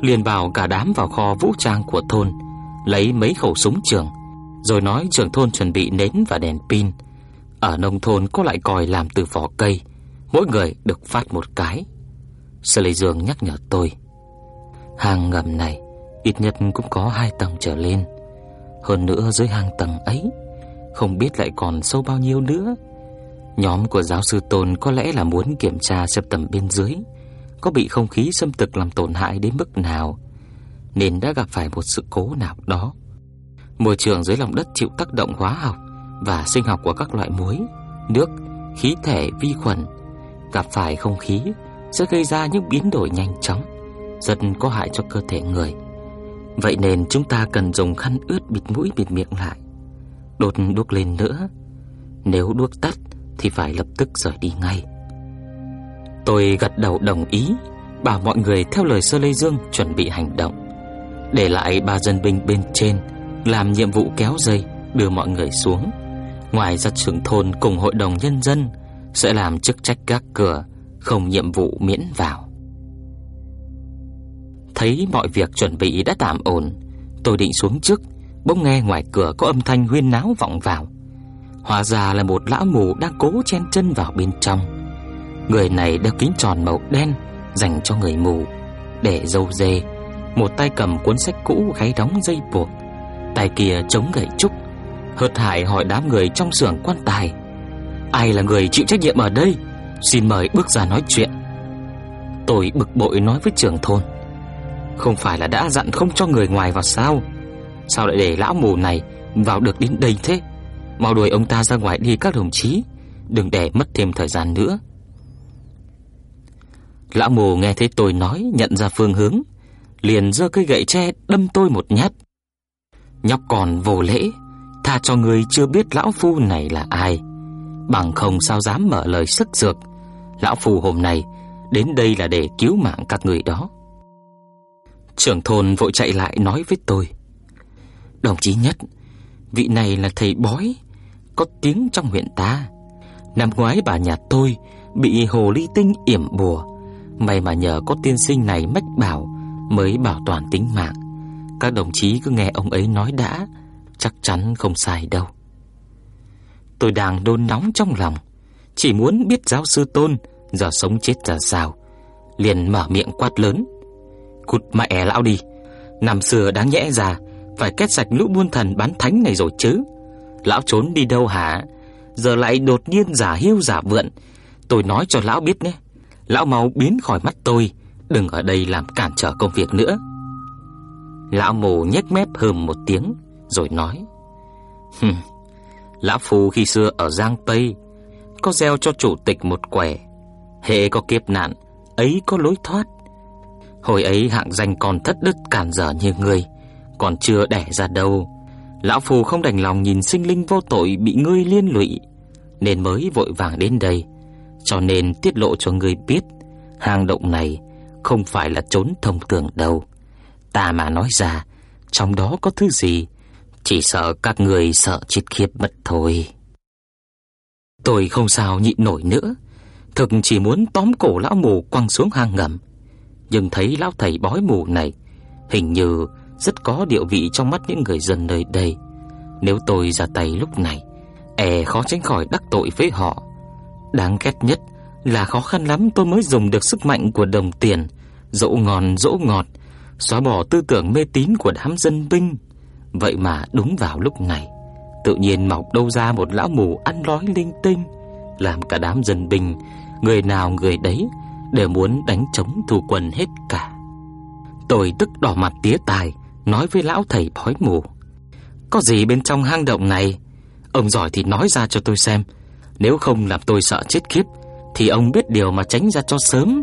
liền bảo cả đám vào kho vũ trang của thôn, Lấy mấy khẩu súng trường, Rồi nói trưởng thôn chuẩn bị nến và đèn pin. Ở nông thôn có lại còi làm từ vỏ cây, Mỗi người được phát một cái. Sơ Lê Dương nhắc nhở tôi. Hang ngầm này Ít nhất cũng có hai tầng trở lên. Hơn nữa dưới hang tầng ấy Không biết lại còn sâu bao nhiêu nữa. Nhóm của giáo sư Tôn có lẽ là muốn kiểm tra xem tầm bên dưới có bị không khí xâm thực làm tổn hại đến mức nào, nên đã gặp phải một sự cố nào đó. Môi trường dưới lòng đất chịu tác động hóa học và sinh học của các loại muối, nước, khí thể, vi khuẩn, gặp phải không khí sẽ gây ra những biến đổi nhanh chóng, rất có hại cho cơ thể người. Vậy nên chúng ta cần dùng khăn ướt bịt mũi bịt miệng lại. Đột đuốc lên nữa, nếu đuốc tắt thì phải lập tức rời đi ngay. Tôi gật đầu đồng ý, bảo mọi người theo lời Sơ Lê Dương chuẩn bị hành động. Để lại ba dân binh bên trên làm nhiệm vụ kéo dây đưa mọi người xuống. Ngoài ra trưởng thôn cùng hội đồng nhân dân sẽ làm chức trách gác cửa, không nhiệm vụ miễn vào. Thấy mọi việc chuẩn bị đã tạm ổn, tôi định xuống trước, bỗng nghe ngoài cửa có âm thanh huyên náo vọng vào. Hóa ra là một lão mù đang cố chen chân vào bên trong. Người này đeo kính tròn màu đen dành cho người mù, để dâu dê, một tay cầm cuốn sách cũ gáy đóng dây buộc, tay kia chống gậy trúc, hợt hải hỏi đám người trong xưởng quan tài: "Ai là người chịu trách nhiệm ở đây? Xin mời bước ra nói chuyện." Tôi bực bội nói với trưởng thôn: "Không phải là đã dặn không cho người ngoài vào sao? Sao lại để lão mù này vào được đến đây thế? Mau đuổi ông ta ra ngoài đi các đồng chí, đừng để mất thêm thời gian nữa." Lão mù nghe thấy tôi nói nhận ra phương hướng, liền giơ cây gậy tre đâm tôi một nhát. Nhóc còn vô lễ, tha cho người chưa biết lão phu này là ai, bằng không sao dám mở lời sức dược. Lão phu hôm nay đến đây là để cứu mạng các người đó. Trưởng thôn vội chạy lại nói với tôi: "Đồng chí nhất, vị này là thầy bói, có tiếng trong huyện ta. Năm ngoái bà nhà tôi bị hồ ly tinh yểm bùa, May mà nhờ có tiên sinh này mách bảo Mới bảo toàn tính mạng. Các đồng chí cứ nghe ông ấy nói đã Chắc chắn không sai đâu. Tôi đang đôn nóng trong lòng Chỉ muốn biết giáo sư Tôn Giờ sống chết ra sao. Liền mở miệng quát lớn. Cút mẹ lão đi. Năm xưa đáng nhẽ ra, Phải kết sạch lũ buôn thần bán thánh này rồi chứ. Lão trốn đi đâu hả? Giờ lại đột nhiên giả hiu giả vượn. Tôi nói cho lão biết nhé, Lão mau biến khỏi mắt tôi, Đừng ở đây làm cản trở công việc nữa. Lão mồ nhếch mép hừm một tiếng, Rồi nói, Hừm, Lão phù khi xưa ở Giang Tây, Có gieo cho chủ tịch một quẻ. Hệ có kiếp nạn, Ấy có lối thoát. Hồi ấy hạng danh còn thất đức cản dở như ngươi, Còn chưa đẻ ra đâu Lão phù không đành lòng nhìn sinh linh vô tội bị ngươi liên lụy, nên mới vội vàng đến đây, cho nên tiết lộ cho ngươi biết, hang động này không phải là trốn thông thường đâu. Ta mà nói ra, trong đó có thứ gì, chỉ sợ các người sợ chết khiếp mất thôi. Tôi không sao nhịn nổi nữa, thực chỉ muốn tóm cổ lão mù quăng xuống hang ngầm, nhưng thấy lão thầy bói mù này hình như rất có địa vị trong mắt những người dân nơi đây. Nếu tôi ra tay lúc này, e khó tránh khỏi đắc tội với họ. Đáng ghét nhất là khó khăn lắm tôi mới dùng được sức mạnh của đồng tiền, dỗ ngon dỗ ngọt, xóa bỏ tư tưởng mê tín của đám dân binh. Vậy mà đúng vào lúc này, tự nhiên mọc đâu ra một lão mù ăn nói linh tinh, làm cả đám dân binh, người nào người đấy đều muốn đánh chống thù quân hết cả. Tôi tức đỏ mặt tía tai, nói với lão thầy bói mù. Có gì bên trong hang động này? Ông giỏi thì nói ra cho tôi xem. Nếu không làm tôi sợ chết khiếp, thì ông biết điều mà tránh ra cho sớm,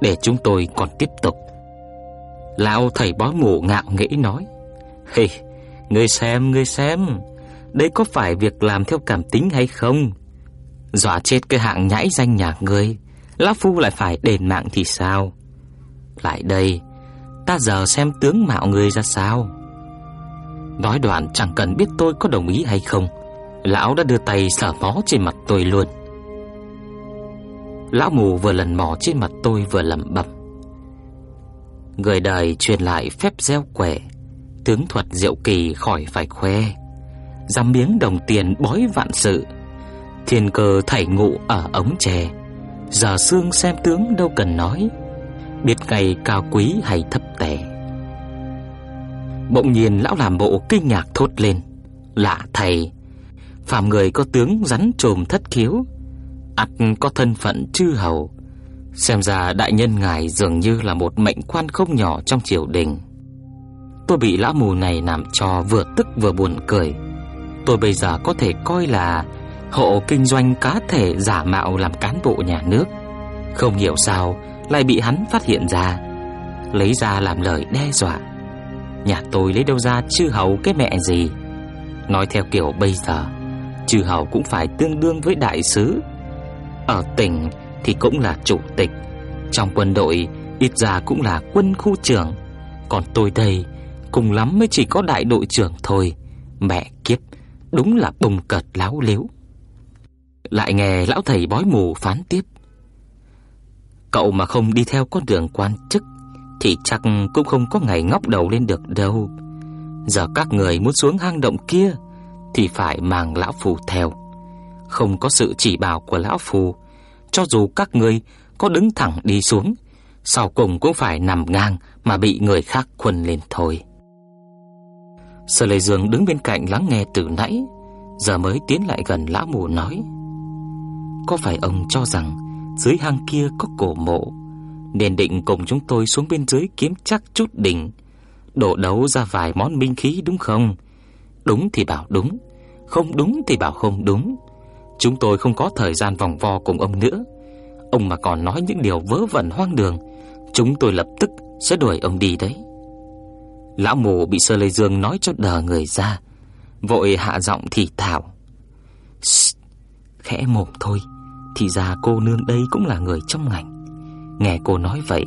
để chúng tôi còn tiếp tục. Lão thầy bói mù ngạo nghễ nói. hì, hey, ngươi xem, ngươi xem, đây có phải việc làm theo cảm tính hay không? Dọa chết cái hạng nhãi danh nhà ngươi, lão phu lại phải đền mạng thì sao? Lại đây, ta giờ xem tướng mạo người ra sao. Nói đoạn chẳng cần biết tôi có đồng ý hay không, lão đã đưa tay sờ mó trên mặt tôi luôn. Lão mù vừa lần mò trên mặt tôi vừa lẩm bẩm. Người đời truyền lại phép gieo quẻ, tướng thuật diệu kỳ khỏi phải khoe. Dăm miếng đồng tiền bói vạn sự, thiên cơ thảy ngụ ở ống tre. Giờ xương xem tướng đâu cần nói biết ngày cao quý hay thấp tẻ. Bỗng nhiên lão làm bộ kinh ngạc thốt lên, lạ thầy, phàm người có tướng rắn trồm thất khiếu, ắt có thân phận chư hầu, xem ra đại nhân ngài dường như là một mệnh quan không nhỏ trong triều đình. Tôi bị lão mù này làm cho vừa tức vừa buồn cười. Tôi bây giờ có thể coi là hộ kinh doanh cá thể giả mạo làm cán bộ nhà nước. Không hiểu sao lại bị hắn phát hiện ra, lấy ra làm lời đe dọa. Nhà tôi lấy đâu ra chư hầu cái mẹ gì? Nói theo kiểu bây giờ, chư hầu cũng phải tương đương với đại sứ. Ở tỉnh thì cũng là chủ tịch, trong quân đội ít ra cũng là quân khu trưởng, còn tôi đây cùng lắm mới chỉ có đại đội trưởng thôi. Mẹ kiếp, đúng là bùng cợt láo liếu. Lại nghe lão thầy bói mù phán tiếp. Cậu mà không đi theo con đường quan chức, Thì chắc cũng không có ngày ngóc đầu lên được đâu. Giờ các người muốn xuống hang động kia, Thì phải mang lão phù theo. Không có sự chỉ bảo của lão phù, Cho dù các người có đứng thẳng đi xuống, Sau cùng cũng phải nằm ngang Mà bị người khác khuân lên thôi. Sở Lê Dương đứng bên cạnh lắng nghe từ nãy, Giờ mới tiến lại gần lão mù nói. Có phải ông cho rằng dưới hang kia có cổ mộ, nên định cùng chúng tôi xuống bên dưới kiếm chắc chút đỉnh, đổ đấu ra vài món minh khí đúng không? Đúng thì bảo đúng, không đúng thì bảo không đúng. Chúng tôi không có thời gian vòng vo cùng ông nữa. Ông mà còn nói những điều vớ vẩn hoang đường, chúng tôi lập tức sẽ đuổi ông đi đấy. Lão mù bị Sơ Lê Dương nói cho đờ người ra, vội hạ giọng thì thào. Khẽ mồm thôi, thì ra cô nương đây cũng là người trong ngành. Nghe cô nói vậy,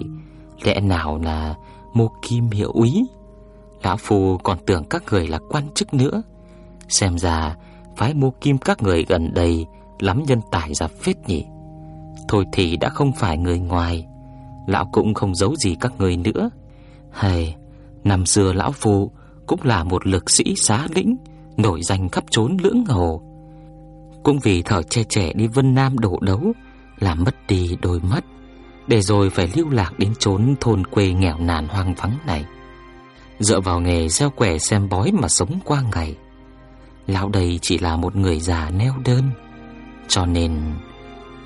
Lẽ nào là mô kim hiệu úy? Lão Phu còn tưởng các người là quan chức nữa. Xem ra, Phái mô kim các người gần đây Lắm nhân tài ra phết nhỉ. Thôi thì đã không phải người ngoài, Lão cũng không giấu gì các người nữa. Hay, Năm xưa Lão Phu Cũng là một lực sĩ xá lĩnh, Nổi danh khắp trốn lưỡng hồ cũng vì thở che trẻ đi Vân Nam đổ đấu Làm mất đi đôi mắt, Để rồi phải lưu lạc đến chốn thôn quê nghèo nàn hoang vắng này. Dựa vào nghề gieo quẻ xem bói mà sống qua ngày, Lão đây chỉ là một người già neo đơn, Cho nên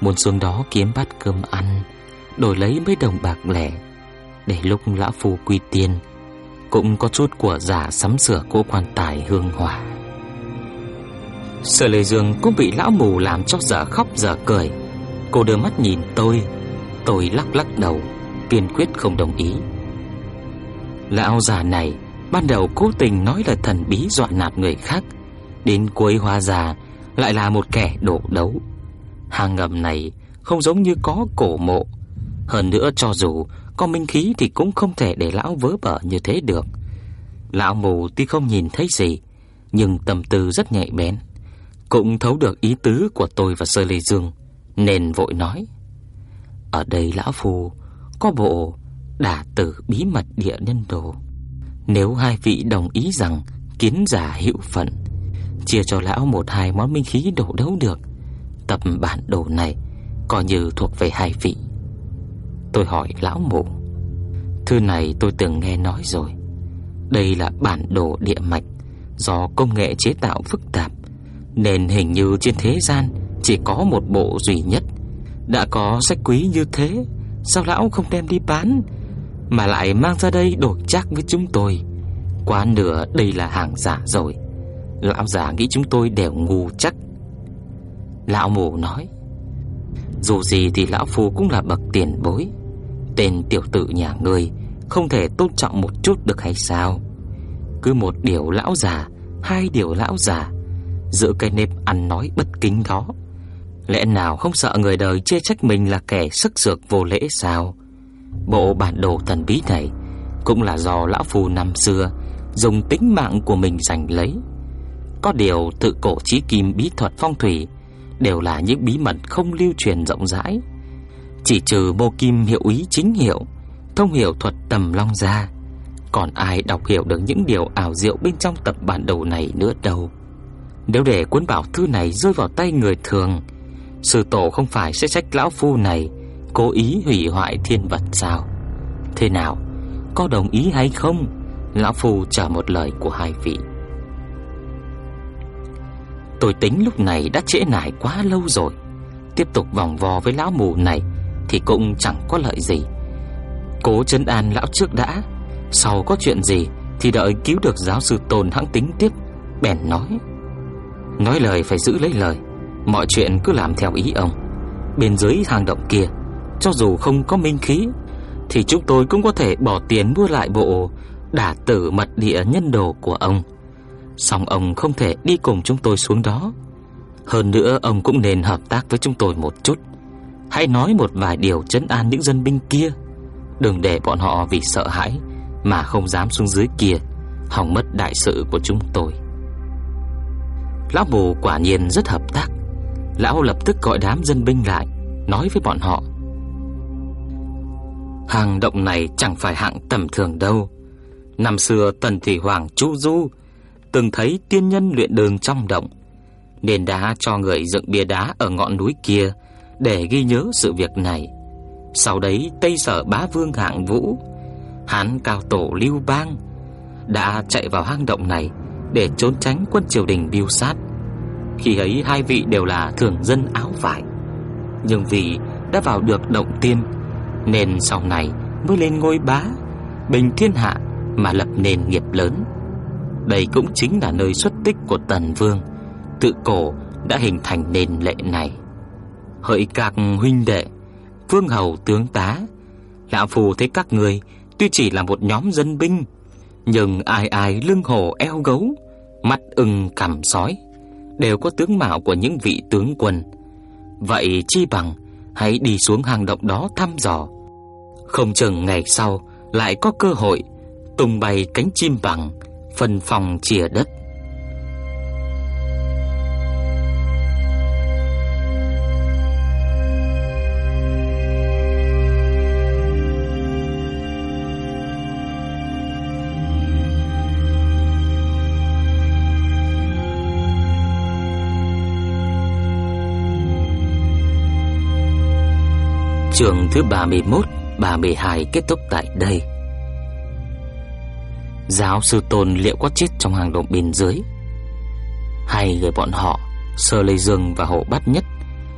Muốn xuống đó kiếm bát cơm ăn, Đổi lấy mấy đồng bạc lẻ, Để lúc lão phu quy tiên, Cũng có chút của giả sắm sửa cô quan tài hương hỏa. Sở Lệ Dương cũng bị lão mù làm cho dở khóc dở cười. Cô đưa mắt nhìn tôi, tôi lắc lắc đầu, kiên quyết không đồng ý. Lão già này Ban đầu cố tình nói là thần bí dọa nạt người khác Đến cuối hóa già Lại là một kẻ đổ đấu. Hang ngầm này không giống như có cổ mộ. Hơn nữa cho dù có minh khí thì cũng không thể để lão vớ bở như thế được. Lão mù tuy không nhìn thấy gì Nhưng tâm tư rất nhạy bén. Cũng thấu được ý tứ của tôi và Sơ Lê Dương, Nên vội nói, Ở đây lão phù Có bộ đả tử bí mật địa nhân đồ. Nếu hai vị đồng ý rằng Kiến giả hữu phận, Chia cho lão một hai món minh khí đổ đấu được, Tập bản đồ này Coi như thuộc về hai vị. Tôi hỏi lão mộ: Thư này tôi từng nghe nói rồi. Đây là bản đồ địa mạch Do công nghệ chế tạo phức tạp. Nên hình như trên thế gian Chỉ có một bộ duy nhất. Đã có sách quý như thế, Sao lão không đem đi bán? Mà lại mang ra đây đổi chắc với chúng tôi. Quá nửa đây là hàng giả rồi. Lão già nghĩ chúng tôi đều ngu chắc. Lão mù nói, Dù gì thì lão phu cũng là bậc tiền bối. Tên tiểu tử nhà ngươi Không thể tôn trọng một chút được hay sao? Cứ một điều lão già, Hai điều lão già Giữ cái nếp ăn nói bất kính đó, Lẽ nào không sợ người đời chê trách mình là kẻ sức sược vô lễ sao? Bộ bản đồ thần bí này Cũng là do lão phu năm xưa Dùng tính mạng của mình giành lấy. Có điều tự cổ chí kim bí thuật phong thủy Đều là những bí mật không lưu truyền rộng rãi. Chỉ trừ bô kim hiệu ý chính hiệu, Thông hiểu thuật tầm long ra Còn ai đọc hiểu được những điều ảo diệu bên trong tập bản đồ này nữa đâu? Nếu để cuốn bảo thư này rơi vào tay người thường, Sư tổ không phải sẽ trách lão phu này Cố ý hủy hoại thiên vật sao? Thế nào, Có đồng ý hay không? Lão phu chờ một lời của hai vị. Tôi tính lúc này đã trễ nải quá lâu rồi. Tiếp tục vòng vò với lão mù này Thì cũng chẳng có lợi gì. Cố chân an lão trước đã. Sau có chuyện gì Thì đợi cứu được giáo sư Tôn hãng tính tiếp, Bèn nói. Nói lời phải giữ lấy lời. Mọi chuyện cứ làm theo ý ông. Bên dưới hang động kia, Cho dù không có minh khí, Thì chúng tôi cũng có thể bỏ tiền mua lại bộ Đả tử mật địa nhân đồ của ông. Xong ông không thể đi cùng chúng tôi xuống đó. Hơn nữa, ông cũng nên hợp tác với chúng tôi một chút. Hãy nói một vài điều trấn an những dân binh kia. Đừng để bọn họ vì sợ hãi Mà không dám xuống dưới kia, Hỏng mất đại sự của chúng tôi. Lão mù quả nhiên rất hợp tác. Lão lập tức gọi đám dân binh lại, Nói với bọn họ. Hàng động này chẳng phải hạng tầm thường đâu. Năm xưa Tần Thủy Hoàng Chu Du Từng thấy tiên nhân luyện đường trong động, Nên đã cho người dựng bia đá ở ngọn núi kia Để ghi nhớ sự việc này. Sau đấy, Tây Sở Bá Vương Hạng Vũ, Hán Cao Tổ Lưu Bang Đã chạy vào hang động này để trốn tránh quân triều đình biêu sát. Khi ấy hai vị đều là thường dân áo vải. Nhưng vì đã vào được động tiên, Nên sau này mới lên ngôi bá, Bình thiên hạ mà lập nền nghiệp lớn. Đây cũng chính là nơi xuất tích của Tần Vương, Tự cổ đã hình thành nền lệ này. Hỡi các huynh đệ, Vương hầu tướng tá, Lão phù thấy các người Tuy chỉ là một nhóm dân binh nhưng ai ai lưng hổ eo gấu Mắt ưng cằm sói Đều có tướng mạo của những vị tướng quân Vậy chi bằng Hãy đi xuống hang động đó thăm dò Không chừng ngày sau Lại có cơ hội tung bay cánh chim bằng, phần phòng chìa đất. Trường thứ 31, 32 kết thúc tại đây. Giáo sư Tôn liệu có chết trong hang động bên dưới? Hay người bọn họ Sơ Lê Dương và Hộ Bát Nhất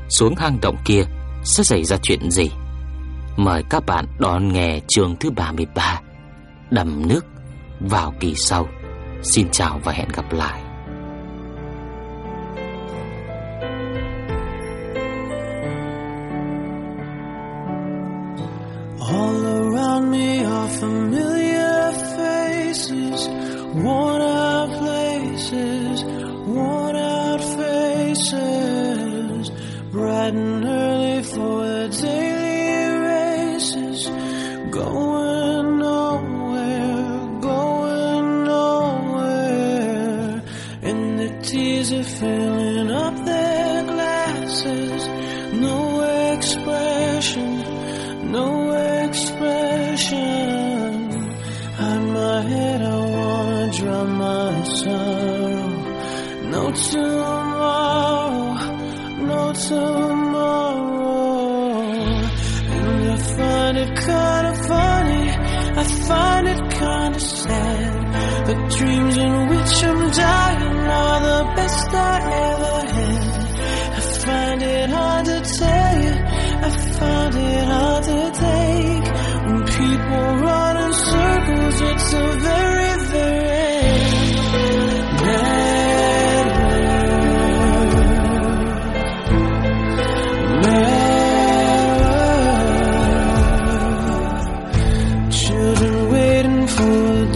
Xuống hang động kia Sẽ xảy ra chuyện gì? Mời các bạn đón nghe chương thứ 33 Đầm nước vào kỳ sau. Xin chào và hẹn gặp lại. worn out places, worn out faces, bright and early for the day.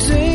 see